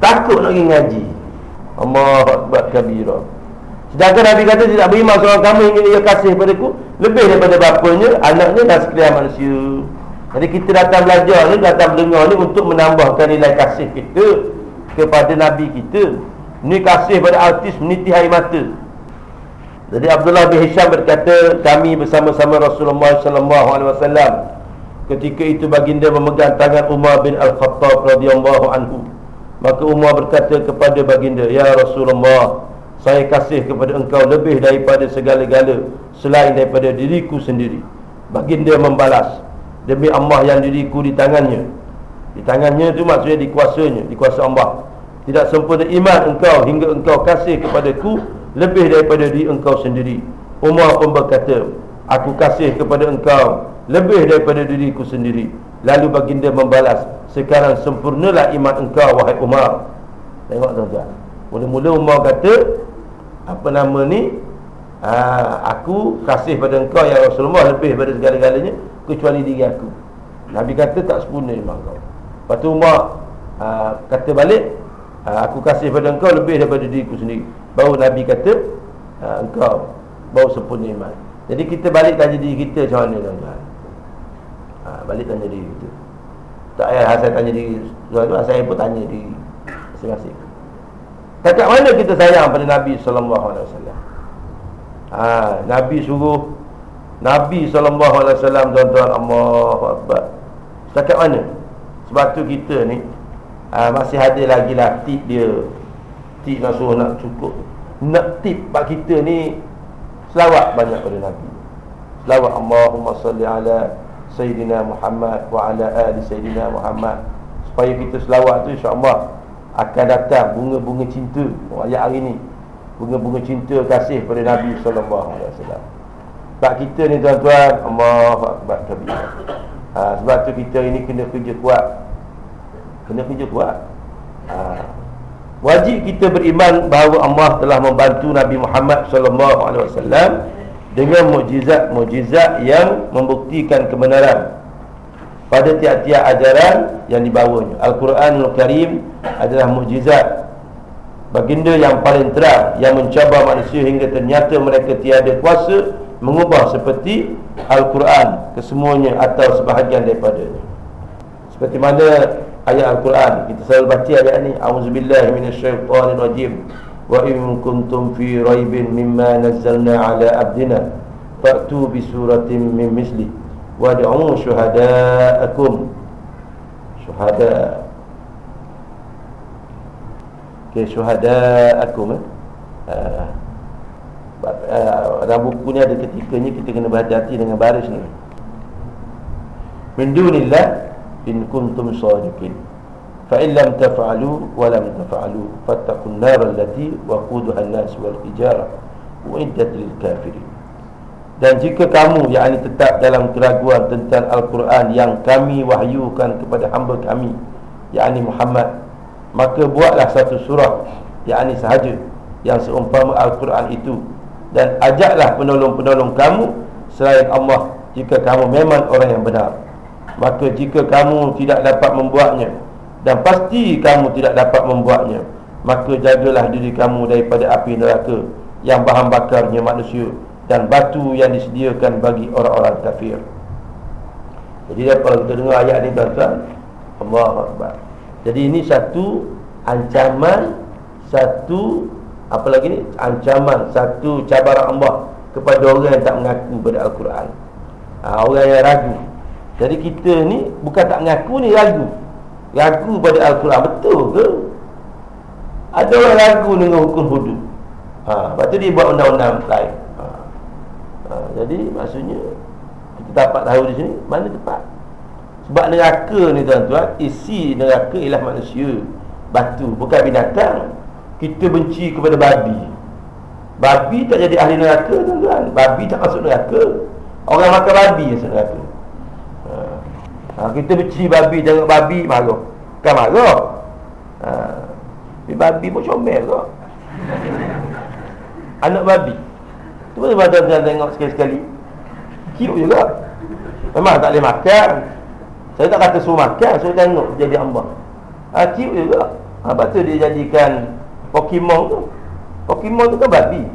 Takut nak pergi ngaji. Allah akbar kabira. Sedangkan Nabi kata tidak beriman seorang kamu ingin ia kasih padaku Lebih daripada bapanya, anaknya dan sekalian manusia Jadi kita datang belajar ni, datang mendengar ni Untuk menambahkan nilai kasih kita Kepada Nabi kita Ini kasih pada artis meniti air mata Jadi Abdullah bin Hisham berkata Kami bersama-sama Rasulullah SAW Ketika itu baginda memegang tangan Umar bin Al-Khattab radhiyallahu anhu. Maka Umar berkata kepada baginda Ya Rasulullah saya kasih kepada engkau lebih daripada segala-gala selain daripada diriku sendiri. Baginda membalas demi Allah yang diriku di tangannya. Di tangannya itu maksudnya di kuasanya di kuasa Allah. Tidak sempurna iman engkau hingga engkau kasih kepadaku lebih daripada diri engkau sendiri. Umar pun berkata aku kasih kepada engkau lebih daripada diriku sendiri. Lalu baginda membalas sekarang sempurnalah iman engkau wahai Umar. Tengok tuan-tuan. Mula-mula Umar kata apa nama ni? Aa, aku kasih pada engkau ya Rasulullah lebih daripada segala-galanya kecuali diri aku. Nabi kata tak sempurna iman kau. Lepas tu Umar aa, kata balik aa, aku kasih pada engkau lebih daripada diriku sendiri baru Nabi kata aa, engkau baru sempurna iman jadi kita balik tanya diri kita macam mana tuan-tuan balik tanya diri kita tak payah saya tanya diri tuan-tuan saya pun tanya diri masing-masing Dekat mana kita sayang pada Nabi wasallam? Ha, Nabi suruh Nabi wasallam tuan-tuan Allahu akbar. Dekat mana? Sebab tu kita ni ha, masih ada lagi lah tip dia. Tip suruh nak cukup. Nak tip bab kita ni selawat banyak pada Nabi. Selawat Allahumma salli ala Sayyidina Muhammad wa ala ali Sayyidina Muhammad. Supaya kita selawat tu insya-Allah akan datang bunga-bunga cinta ayat hari ni bunga-bunga cinta kasih pada Nabi wasallam sebab kita ni tuan-tuan Allahu akbar kabir ha, sebab tu kita ini kena kerja kuat kena kerja kuat ha. wajib kita beriman bahawa Allah telah membantu Nabi Muhammad sallallahu alaihi wasallam dengan mukjizat-mukjizat yang membuktikan kebenaran pada tiap-tiap ajaran yang dibawanya. Al-Quranul Karim adalah mukjizat baginda yang paling terang yang mencabar manusia hingga ternyata mereka tiada kuasa mengubah seperti Al-Quran kesemuanya atau sebahagian daripadanya. Seperti mana ayat Al-Quran. Kita selalu baca ayat ini auzubillahi minasyaitonirrajim wa in kuntum fi raibin mimma nazzalna ala abdina fa'tu bi suratin min mislihi wad'u syuhada'akum syuhada ke syuhada'akum eh. Uh, uh, buku ni ada ketikanya kita kena berhati-hati dengan baris ni. Min dunillah in kuntum sadiqin fa in lam taf'alu wa lam taf'alu fattaqun nar allati waquduha an-nas wal hijara wa iddat lil kafirin dan jika kamu yang ini tetap dalam keraguan tentang Al-Quran yang kami wahyukan kepada hamba kami yang ini Muhammad maka buatlah satu surah yang ini sahaja yang seumpama Al-Quran itu. Dan ajaklah penolong-penolong kamu selain Allah jika kamu memang orang yang benar maka jika kamu tidak dapat membuatnya dan pasti kamu tidak dapat membuatnya maka jagalah diri kamu daripada api neraka yang bahan bakarnya manusia dan batu yang disediakan bagi orang-orang kafir. Jadi kalau kita dengar ayat ini tuan-tuan Allah Akbar. Jadi ini satu ancaman satu apa lagi ni? Ancaman satu cabaran Allah kepada orang yang tak mengaku pada Al-Quran. Ha, Orang yang ragu Jadi kita ni bukan tak mengaku ni ragu Ragu pada Al-Quran Betul ke? Ada orang ragu dengan hukum hudu ha, Lepas tu dia buat undang-undang lain ha. Ha, Jadi maksudnya Kita dapat tahu di sini Mana tepat Sebab neraka ni tuan-tuan Isi neraka ialah manusia Batu Bukan binatang Kita benci kepada babi Babi tak jadi ahli neraka tuan-tuan. Babi tak masuk neraka. Orang makan babi yang masuk neraka. Ha. kita benci babi tengok babi marah. Kan marah. Ha. Babi pun comel kok. *laughs* Anak babi. Tu pun tuan-tuan tengok sekali-sekali. Cute juga. Memang tak boleh makan. Saya tak kata suruh makan, suruh tengok jadi Allah. Ha, cute juga. Ha, lepas tu dia jadikan Pokemon tu. Pokemon tu kan babi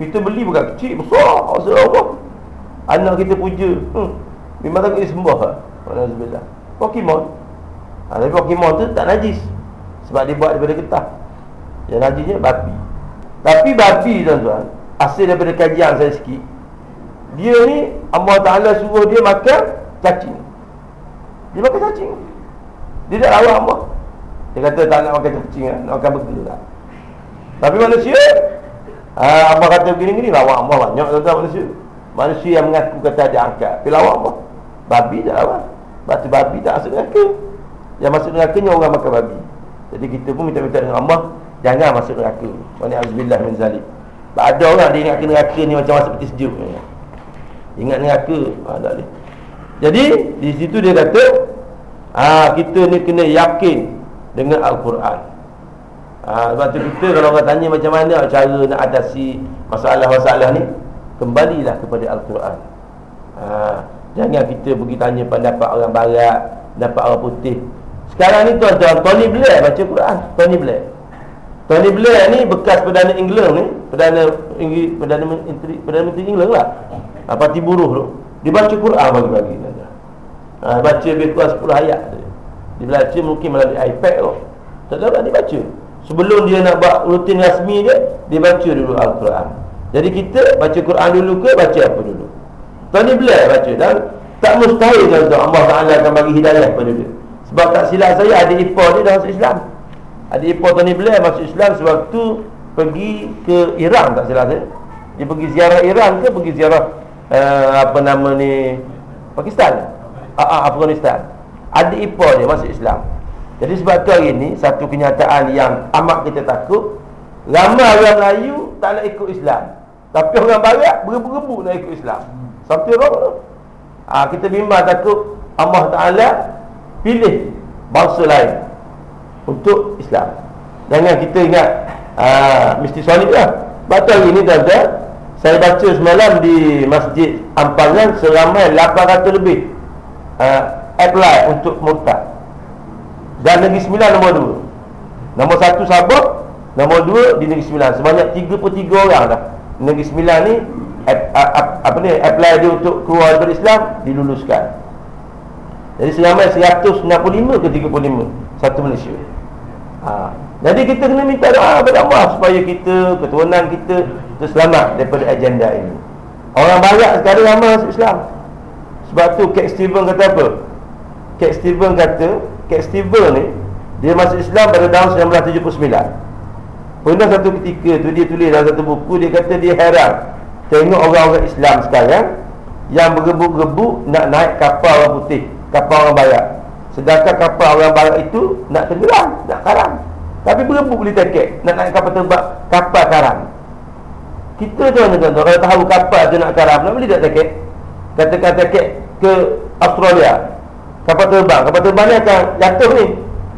Kita beli bukan kecil Besar Allah Anak kita puja hmm. Memang takut dia Alhamdulillah Pokemon. Ha, Tapi Pokemon tu tak najis. Sebab dia buat daripada getah. Yang najisnya babi. Tapi babi tuan-tuan Asal daripada kajian saya sikit Dia ni Allah Ta'ala suruh dia makan cacing. Dia makan cacing. Dia tak rawat Allah Dia kata tak nak makan cacing Nak makan burger tak tapi manusia ah, Abang kata begini-gini Lawak Allah banyak tuan manusia. Manusia yang mengaku kata ada angkat Tapi lawak Allah Babi tak lawan Batu babi tak masuk neraka. Yang masuk neraka ni orang makan babi. Jadi kita pun minta-minta dengan Allah Jangan masuk neraka. Wani azbillah min zalim Ada orang dia ingat neraka ni macam masuk peti sejuk. Ingat neraka. Ha, tak boleh. Jadi di situ dia kata ah, Kita ni kena yakin Dengan Al-Quran. Ha, Sebab tu kita kalau orang tanya macam mana cara nak atasi masalah-masalah ni Kembalilah kepada Al-Quran. Ha, Jangan kita pergi tanya pendapat orang barat Pendapat orang putih. Sekarang ni tuan-tuan Tony Blair baca Quran. Tony Blair. Tony Blair ni bekas Perdana England ni Perdana Inggeris, Perdana Menteri Perdana Menteri England lah. Ha, Parti buruh tu. Dia baca Quran bagi-bagi ha, Baca lebih kurang 10 ayat Dia baca mungkin melalui iPad tu. Tak tahu dia baca. Sebelum dia nak buat rutin rasmi dia Dia baca dulu Al-Quran. Jadi kita baca Quran dulu ke Baca apa dulu Tony Blair baca Dan tak mustahil tuan Allah Ta'ala akan bagi hidayah kepada dia. Sebab tak silap saya Ada ipar dia dah masuk Islam. Ada ipar Tony Blair masuk Islam Sewaktu pergi ke Iran Tak silap saya. Dia pergi ziarah Iran ke Pergi ziarah uh, Apa nama ni Pakistan? Uh, uh, Afghanistan. Ada ipar dia masuk Islam. Jadi sebab tu hari ni Satu kenyataan yang amat kita takut. Ramai orang Melayu tak nak ikut Islam. Tapi orang Barat berebu-rebu nak ikut Islam Sampai orang tu ha, Kita bimbang takut Allah Ta'ala Pilih bangsa lain Untuk Islam. Jangan kita ingat ha, Mesti solid lah. Sebab tu hari ni tuan-tuan Saya baca semalam di Masjid Ampangan Seramai 800 lebih ha, Apply untuk murtad. Dan Negeri Sembilan nombor dua. Nombor satu Sabah Nombor dua di Negeri Sembilan. Sebanyak tiga puluh tiga orang dah. Negeri Sembilan ni Apa ni Apply dia untuk keluar dari Islam Diluluskan. Jadi seramai 165 ke 35 Satu Malaysia. Ha. Jadi kita kena minta doa kepada Allah Supaya kita, keturunan kita Kita selamat daripada agenda ini. Orang barat sekarang ramai masuk Islam. Sebab tu Kek Steven kata apa? Kek Steven kata Cat Steven ni Dia masuk Islam pada tahun 1979 Pernah satu ketika tu Dia tulis dalam satu buku Dia kata dia heran Tengok orang-orang Islam sekarang Yang bergebuk-gebuk Nak naik kapal orang putih Kapal orang barat Sedangkan kapal orang barat itu Nak tenggelam Nak karam. Tapi berebut boleh teket Nak naik kapal terbang Kapal karam. Kita tu tuan-tuan? Kalau tahu kapal tu nak karam Nak boleh tak teket Katakan teket ke Australia. Kapal terbang kapal terbang ni akan jatuh ni.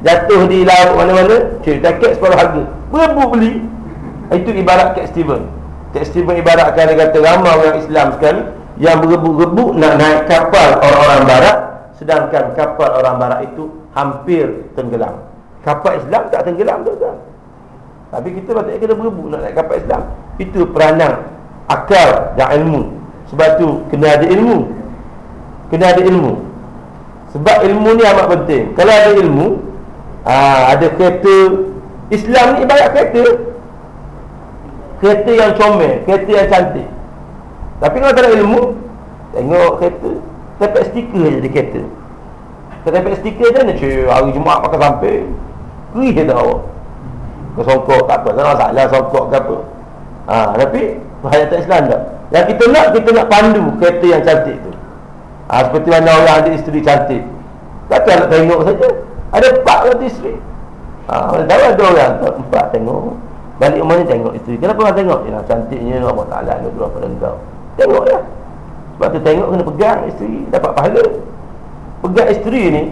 Jatuh di laut mana-mana cik tiket separuh harga. Berebut beli. Itu ibarat Cat Steven Cat Steven ibaratkan dia kata ramai orang Islam sekali yang berebut-rebut nak naik kapal orang-orang barat sedangkan kapal orang barat itu hampir tenggelam. Kapal Islam tak tenggelam tu tuan. Tapi kita patut kena berebut nak naik kapal Islam. Itu peranan akal dan ilmu. Sebab tu kena ada ilmu. Kena ada ilmu. Sebab ilmu ni amat penting. Kalau ada ilmu, aa, ada kereta Islam ni ibarat kereta. Kereta yang comel, kereta yang cantik. Tapi kalau tak ada ilmu, tengok kereta, dapat stiker je di kereta. Dapat stiker je, nak hari Jumaat pakai samping. Kerih je tak awak. Kau songkok tak apa, tak masalah songkok ke apa. Ha, tapi Hayat Islam tak Yang kita nak Kita nak pandu kereta yang cantik tu ha, Seperti mana orang ada isteri cantik Takkan nak tengok saja Ada empat kata isteri ha, Tahu ada orang Empat tengok Balik rumah ni tengok isteri Kenapa orang tengok. Ya, Cantiknya Allah Ta'ala Nudra pada engkau. Tengok lah. Sebab tu tengok kena pegang isteri Dapat pahala. Pegang isteri ni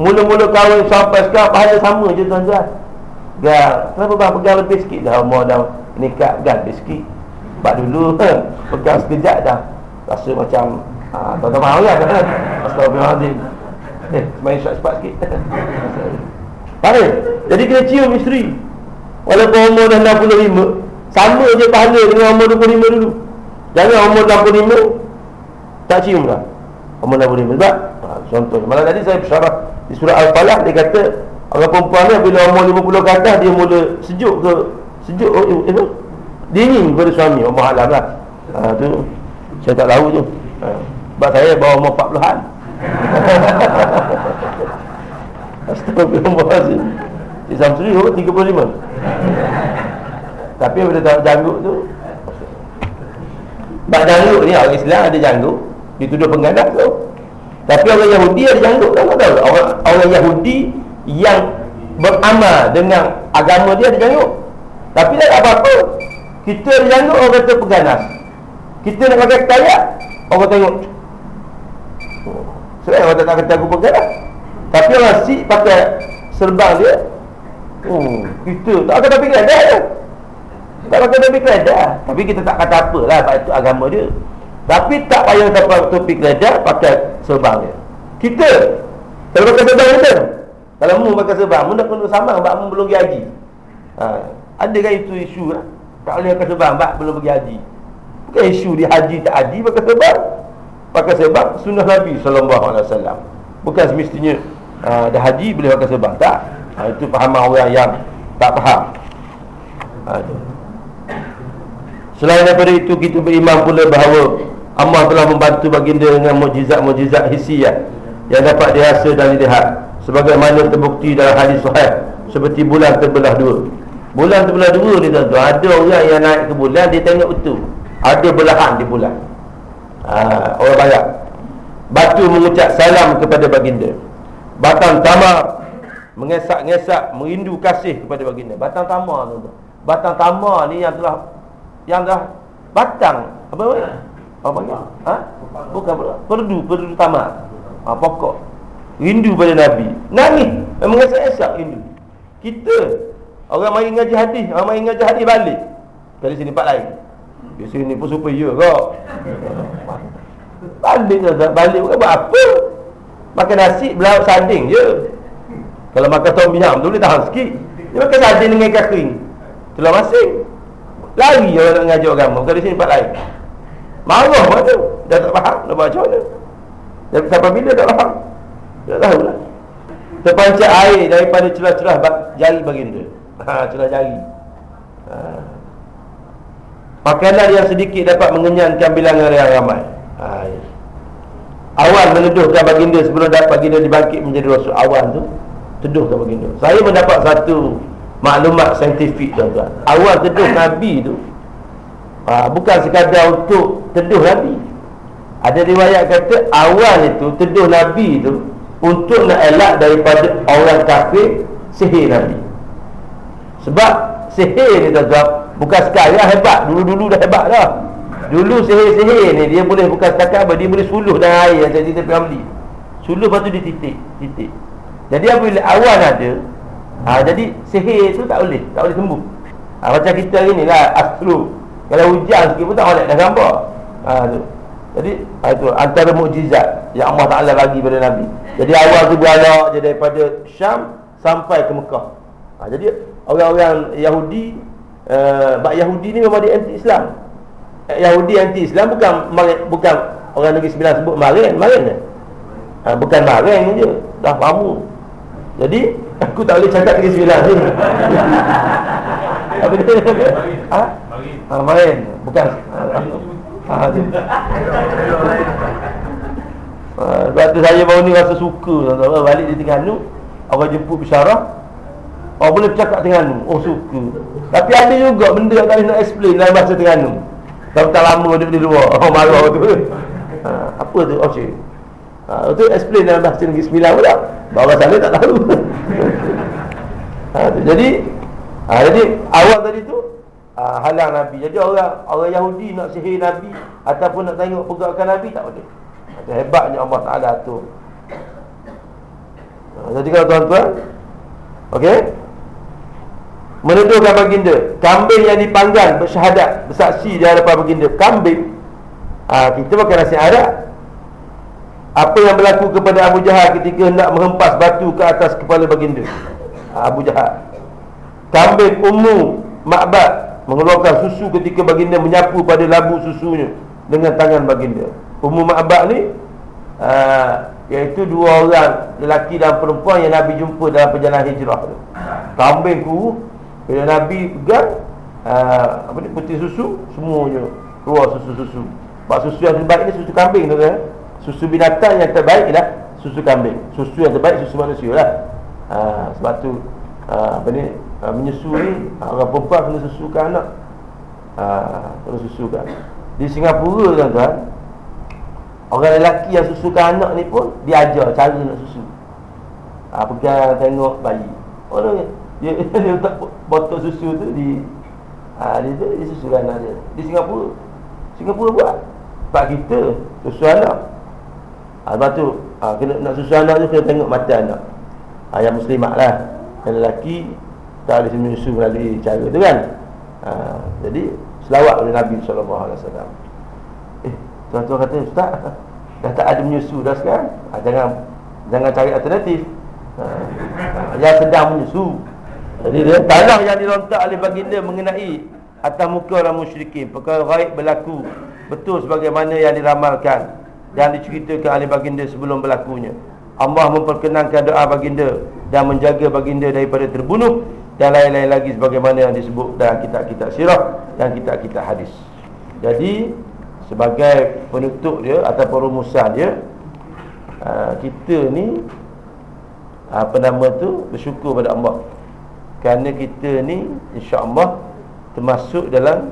Mula-mula kahwin sampai sekarang Pahala sama je tuan-tuan. Gak, kenapa bang? Pegang lebih sikit dah umur dah. Nikah gan lebih sikit. Sebab dulu *laughs* Pegang sekejap dah. Rasa macam ha, Tuan-tuan mahu kan Astagfirullahaladzim Eh, main shot cepat sikit. *laughs* Pada Jadi kena cium isteri Walaupun umur dah 65 Sama je pahala dengan umur 25 dulu. Jangan umur 65 Tak cium dah Umur 65 Sebab ha, Contoh Malah tadi saya bersyarah Di surah Al-Falah Dia kata Orang perempuan ni Bila umur 50 ke atas Dia mula sejuk ke Sejuk oh, eh, eh, dingin kepada suami. Allah Alam lah. Ha, tu saya tak tahu tu. Ha, sebab saya bawa umur 40-an *laughs* Astagfirullahaladzim Islam Suri umur 35 tapi bila tak janggut tu sebab janggut ni orang Islam ada janggut dituduh pengganas tu. Tapi orang Yahudi ada janggut kan tahu. Orang, orang Yahudi yang beramal dengan agama dia ada janggut. Tapi tak apa-apa. Kita janggut orang kata peganas Kita nak pakai kayak Orang tengok. Sebab orang tak kata aku peganas Tapi orang si pakai Serban dia Oh, kita tak kata tapi keredah je Tak kata tapi keredah Tapi kita tak kata apa lah Sebab itu agama dia. Tapi tak payah sampai topi keredah Pakai serban dia. Kita Kalau pakai serban kita Kalau mu pakai serban Mu nak kena sama Sebab mu belum pergi haji. Ha. Ada kan itu isu lah. Tak boleh pakai sebab Sebab belum pergi haji. Bukan isu di haji tak haji Pakai sebab Pakai sebab Sunnah Nabi SAW Bukan semestinya uh, Dah haji boleh pakai sebab Tak uh, Itu fahaman orang yang Tak faham. Uh, Selain daripada itu Kita beriman pula bahawa Allah telah membantu baginda Dengan mujizat-mujizat hisiah Yang dapat dirasa dan dilihat Sebagaimana terbukti dalam hadis sahih Seperti bulan terbelah dua. Bulan tu bulan dua ni tuan-tuan Ada orang yang naik ke bulan Dia tengok betul. Ada belahan di bulan. Ha, Orang banyak. Batu mengucap salam kepada baginda. Batang tamar Mengesak-ngesak Merindu kasih kepada baginda Batang tamar tuan-tuan Batang tamar ni yang telah Yang dah Batang Apa apa? Apa panggil? Ha? Bukan Perdu Perdu tamar ha, Pokok Rindu pada Nabi Nangis Mengesak-ngesak rindu Kita Orang main ngaji hadis, orang main ngaji hadis balik. Dari sini pak lain. Di sini pun supaya kok. Balik je balik bukan buat apa? Makan nasi belau sanding je. Kalau makan tom yam tu boleh tahan sikit. Dia makan sanding dengan kering. Telah masing. Lari orang nak ngaji agama. Bukan di sini pak lain. Marah pun tu. Dah tak faham nak baca mana. Tapi sampai bila tak faham? Tak tahu lah. Terpancar air daripada celah-celah jari baginda ha, celah jari ha. Makanan yang sedikit dapat mengenyangkan bilangan yang ramai ha, ya. Awan menuduhkan baginda sebelum dapat baginda dibangkit menjadi rasul Awan tu Teduhkan baginda. Saya mendapat satu maklumat saintifik tuan-tuan. Awan teduh Nabi tu ha, Bukan sekadar untuk teduh Nabi. Ada riwayat kata awan itu teduh Nabi tu Untuk nak elak daripada orang kafir sihir Nabi. Sebab sihir ni tuan-tuan Bukan sekarang hebat. Dulu-dulu dah hebat dah. Dulu sihir-sihir ni Dia boleh bukan setakat apa Dia boleh suluh dan air saya cerita Ramli Suluh lepas tu dia titik Titik Jadi apabila awan ada ha, Jadi sihir tu tak boleh Tak boleh sembuh ha, Macam kita hari ni lah Astro Kalau hujan sikit pun tak boleh dah gambar ha, tu. Jadi ah, itu antara mukjizat yang Allah Taala bagi pada Nabi. Jadi awal tu beralak je daripada Syam sampai ke Mekah. Ha, jadi orang-orang Yahudi uh, bab Yahudi ni memang dia anti Islam. Eh, Yahudi anti Islam bukan bukan orang negeri sembilan sebut marin, marin. Ha, bukan marin je, dah lama. Jadi aku tak boleh cakap negeri sembilan. Ni. *laughs* Apa dia? Ha? Ha, marin. Bukan. Ha, sebab tu saya baru ni rasa suka. Tuan-tuan balik di Terengganu orang jemput bersyarah orang boleh bercakap Terengganu oh suka. Tapi ada juga benda yang tak boleh nak explain dalam bahasa Terengganu. Kalau tak lama duduk di luar orang marah tu. Ha, apa tu? Oh cik. Ha, tu explain dalam bahasa Negeri Sembilan pula bahawa sana tak tahu. Ha, jadi ha, jadi awal tadi tu ha, halang Nabi. Jadi orang orang Yahudi nak sihir Nabi ataupun nak tengok pergerakan Nabi tak boleh. Itu hebatnya Allah Ta'ala tu. Jadi kalau tuan-tuan Okey? Menuduhkan baginda. Kambing yang dipanggang bersyahadat Bersaksi di hadapan baginda. Kambing. Ha, Kita pakai nasi Arab Apa yang berlaku kepada Abu Jahal Ketika hendak menghempas batu ke atas kepala baginda? Abu Jahal. Kambing ummu makbat Mengeluarkan susu ketika baginda menyapu pada labu susunya Dengan tangan baginda. Ummu Ma'bad ni uh, Iaitu dua orang Lelaki dan perempuan yang Nabi jumpa Dalam perjalanan hijrah tu. Kambing ku Bila Nabi pegang uh, Apa ni putih susu Semuanya keluar susu-susu. Sebab susu yang terbaik ni susu kambing tu kan Susu binatang yang terbaik ialah Susu kambing. Susu yang terbaik susu manusia lah. Uh, Sebab tu uh, Apa ni uh, Menyusu ni Orang perempuan kena susukan anak. Uh, Kena susukan. Di Singapura tuan-tuan Orang lelaki yang susukan anak ni pun Dia ajar cara nak susu. Ha, Pegang tengok bayi. Orang dia, *laughs* dia letak botol susu tu di ha, Dia tu dia susukan anak dia. Di Singapura Singapura buat. Sebab kita susu anak ha, Sebab tu ha, kena, Nak susu anak tu kena tengok mata anak. Ha, Yang muslimat lah. Yang lelaki Tak ada menyusu melalui cara tu kan? Ha, Jadi selawat oleh Nabi SAW Tuan-tuan kata Ustaz Dah tak ada menyusu dah sekarang? Ha, Jangan Jangan cari alternatif. Ha, Yang sedang menyusu Jadi dia Tanah yang dirontak oleh baginda mengenai Atas muka orang musyrikin. Perkara baik berlaku. Betul sebagaimana yang diramalkan Dan diceritakan oleh baginda sebelum berlakunya. Allah memperkenankan doa baginda Dan menjaga baginda daripada terbunuh Dan lain-lain lagi sebagaimana yang disebut dalam kitab-kitab sirah Dan kitab-kitab hadis. Jadi sebagai penutup dia atau perumusan dia uh, kita ni apa nama tu bersyukur pada Allah. Kerana kita ni insya-Allah termasuk dalam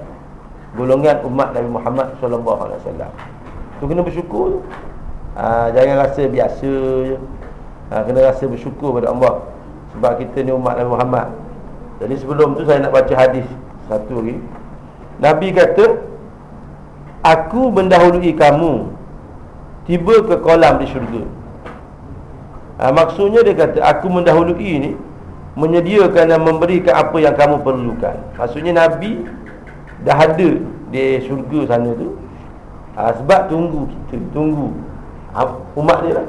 golongan umat Nabi Muhammad sallallahu alaihi wasallam tu kena bersyukur. Uh, jangan rasa biasa je. Uh, kena rasa bersyukur pada Allah sebab kita ni umat Nabi Muhammad. Jadi sebelum tu saya nak baca hadis satu lagi. Nabi kata Aku mendahului kamu Tiba ke kolam di syurga. Ha, Maksudnya dia kata Aku mendahului ni Menyediakan dan memberikan apa yang kamu perlukan. Maksudnya Nabi Dah ada di syurga sana tu ha, Sebab tunggu kita Tunggu ha, Umat dia lah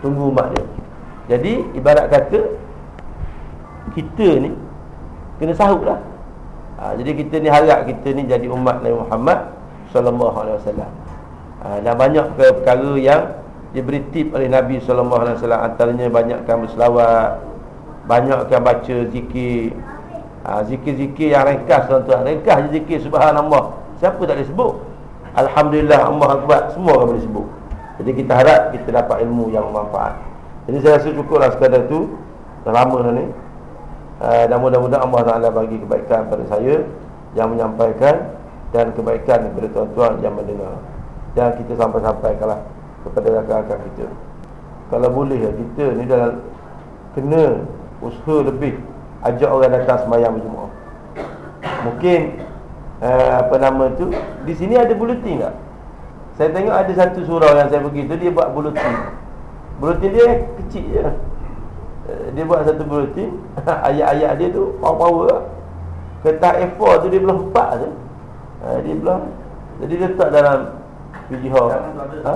Tunggu umat dia Jadi ibarat kata Kita ni Kena sahut lah ha, Jadi kita ni harap kita ni jadi umat Nabi Muhammad sallallahu alaihi wasallam. Ha, dan banyak perkara yang diberi tip oleh Nabi sallallahu alaihi wasallam antaranya banyakkan berselawat, banyakkan baca zikir. Ha, zikir-zikir yang ringkas tuan-tuan. Ringkas je zikir subhanallah. Siapa tak boleh sebut? Alhamdulillah Allah Akbar semua orang boleh sebut. Jadi kita harap kita dapat ilmu yang bermanfaat. Jadi saya rasa cukuplah sekadar tu. Dah lama dah ni. Uh, dan mudah-mudahan Allah Taala bagi kebaikan pada saya yang menyampaikan dan kebaikan kepada tuan-tuan yang mendengar dan kita sampai-sampaikanlah kepada rakan-rakan kita kalau boleh ya kita ni dalam kena usaha lebih ajak orang datang semayang berjemaah mungkin uh, apa nama tu di sini ada bulletin tak? Saya tengok ada satu surau yang saya pergi tu dia buat bulletin. Bulletin dia kecil je. Uh, dia buat satu bulletin. *laughs* Ayat-ayat dia tu power-power lah. Kertas A4 tu dia belum empat tu ha, Dia bilang Jadi letak dalam Pergi jihad ha?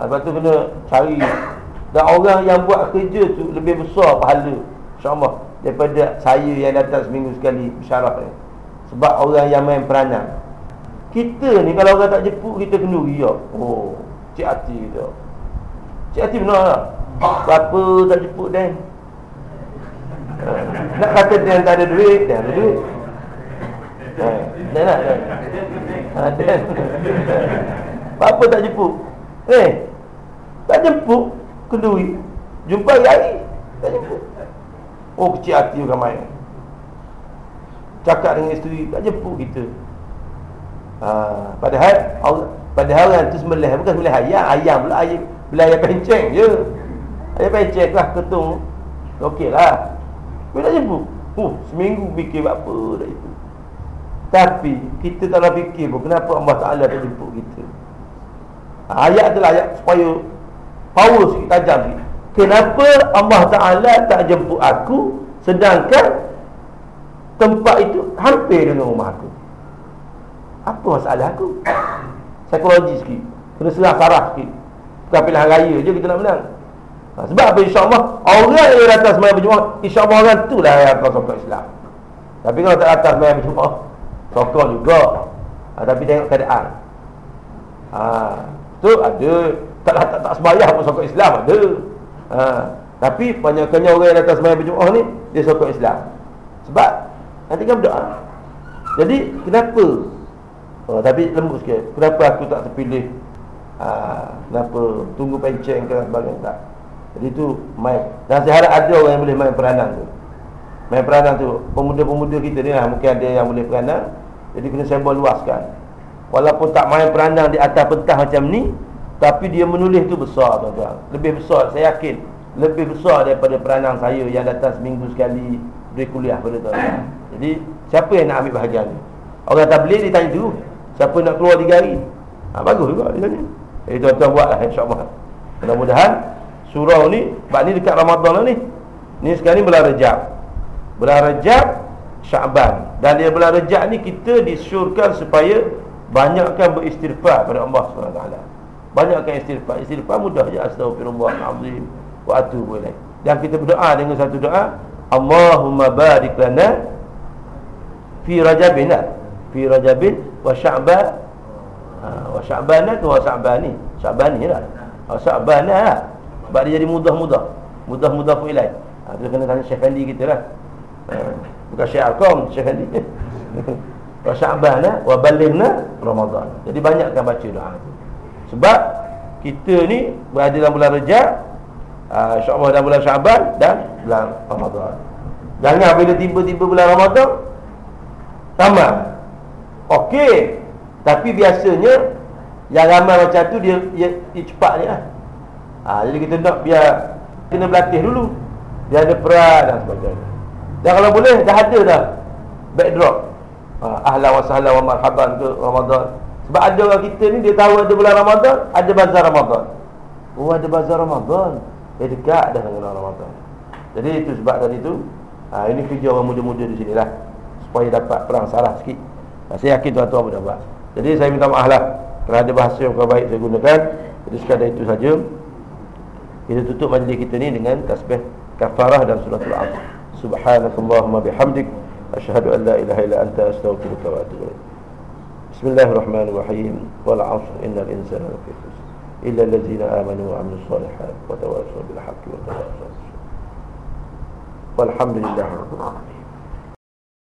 ha? Lepas tu kena cari. Dan orang yang buat kerja tu Lebih besar pahala. InsyaAllah Daripada saya yang datang seminggu sekali Bersyaraf ni. Sebab orang yang main peranan Kita ni kalau orang tak jepuk Kita kena riak Oh Cik hati kita Cik hati benar tak? Berapa tak jepuk Dan? Ha. Nak kata Dan tak ada duit Dan ada duit. Ha, dan nak Dan. Ha, Dan. Apa tak jemput? Eh Tak jemput Kenduri Jumpa hari Tak jemput. Oh kecil hati orang main. Cakap dengan isteri Tak jemput kita ha, Padahal Padahal orang tu sembelih Bukan sembelih ayam Ayam pula ayam Bila ayam penceng je. Ayam penceng lah ketung. Okey lah. Kau tak jemput? Oh seminggu fikir apa dah itu. Tapi kita tak fikir pun kenapa Allah Ta'ala tak jemput kita? Ayat adalah ayat supaya power sikit tajam sikit. Kenapa Allah Ta'ala tak jemput aku Sedangkan tempat itu hampir dengan rumah aku Apa masalah aku? Psikologi sikit. Kena serah sarah sikit. Bukan pilihan raya je kita nak menang. Ha, Sebab apa? insyaAllah Orang yang datang semayang berjumlah InsyaAllah orang tu lah yang akan sokong Islam. Tapi kalau tak datang semayang berjumlah Sokong juga. Ha, Tapi tengok keadaan. Ha, Tu ada. Tak tak, tak sembahyang pun sokong Islam ada. Ha, Tapi banyaknya orang yang datang sembahyang berjumlah ni Dia sokong Islam. Sebab Nanti kan berdoa. Jadi kenapa oh, Tapi lembut sikit. Kenapa aku tak terpilih ha, Kenapa Tunggu penceng ke sebagainya tak. Jadi tu main. Dan saya harap ada orang yang boleh main peranan tu. Main peranan tu Pemuda-pemuda kita ni lah Mungkin ada yang boleh peranan. Jadi kena sembol luaskan. Walaupun tak main peranan di atas pentah macam ni Tapi dia menulis tu besar tuan-tuan. Lebih besar saya yakin Lebih besar daripada peranan saya Yang datang seminggu sekali Beri kuliah pada tuan-tuan. Jadi siapa yang nak ambil bahagian ni? Orang tak boleh dia tanya tu Siapa nak keluar tiga hari? Ha, Bagus juga dia tanya Jadi tuan-tuan buatlah insyaAllah. Mudah-mudahan Surau ni Sebab ni dekat Ramadan lah ni. Ni sekarang ni bulan Rejab. Bulan Rejab Syaban dan dia bulan Rejab ni kita disyurkan supaya banyakkan beristighfar pada Allah SWT banyakkan istighfar. Istighfar mudah je. Astagfirullahalazim wa atubu ilaih. Dan kita berdoa dengan satu doa. Allahumma barik lana fi rajabin fi rajabin wa sya'ban. Ha, wa sya'ban tu wa sya'ban ni. Sya'ban ni lah. Wa sya'ban lah. Sebab dia jadi mudah-mudah. Mudah-mudah pun ilaih ha, tu kena tanya Syekh Ali kita lah. Ha. Bukan syiar kaum Syekh Ali *laughs* Wa sya'bana Wa balirna Ramadan. Jadi banyakkan baca doa itu Sebab Kita ni Berada dalam bulan Rejab uh, InsyaAllah dalam bulan Syaban Dan bulan Ramadan. Jangan bila tiba-tiba bulan Ramadan Tamat Okey Tapi biasanya Yang ramai macam tu Dia, dia, dia cepat ni lah ha, Jadi kita nak biar Kena berlatih dulu Dia ada peran dan sebagainya dan kalau boleh dah ada dah backdrop. Ha, ahlan wa sahlan wa marhaban ke Ramadan. Sebab ada orang kita ni dia tahu ada bulan Ramadan, ada bazar Ramadan. Oh ada bazar Ramadan. Dia dekat dah dengan Ramadan. Jadi itu sebab tadi tu ha, ini kerja orang muda-muda di sini lah supaya dapat perang salah sikit. Saya yakin tuan-tuan pun buat Jadi saya minta maaf lah ada bahasa yang kurang baik saya gunakan Jadi sekadar itu saja Kita tutup majlis kita ni dengan tasbih Kafarah dan suratul al Subhanakallahumma bihamdik Asyhadu an la ilaha illa anta astaghfiruka wa atubu ilaik. Bismillahirrahmanirrahim. Wal 'ashr innal insana lafi khusr. Illa allazina amanu wa 'amilus solihat wa tawassaw bil haqqi wa tawassaw bis 'alamin.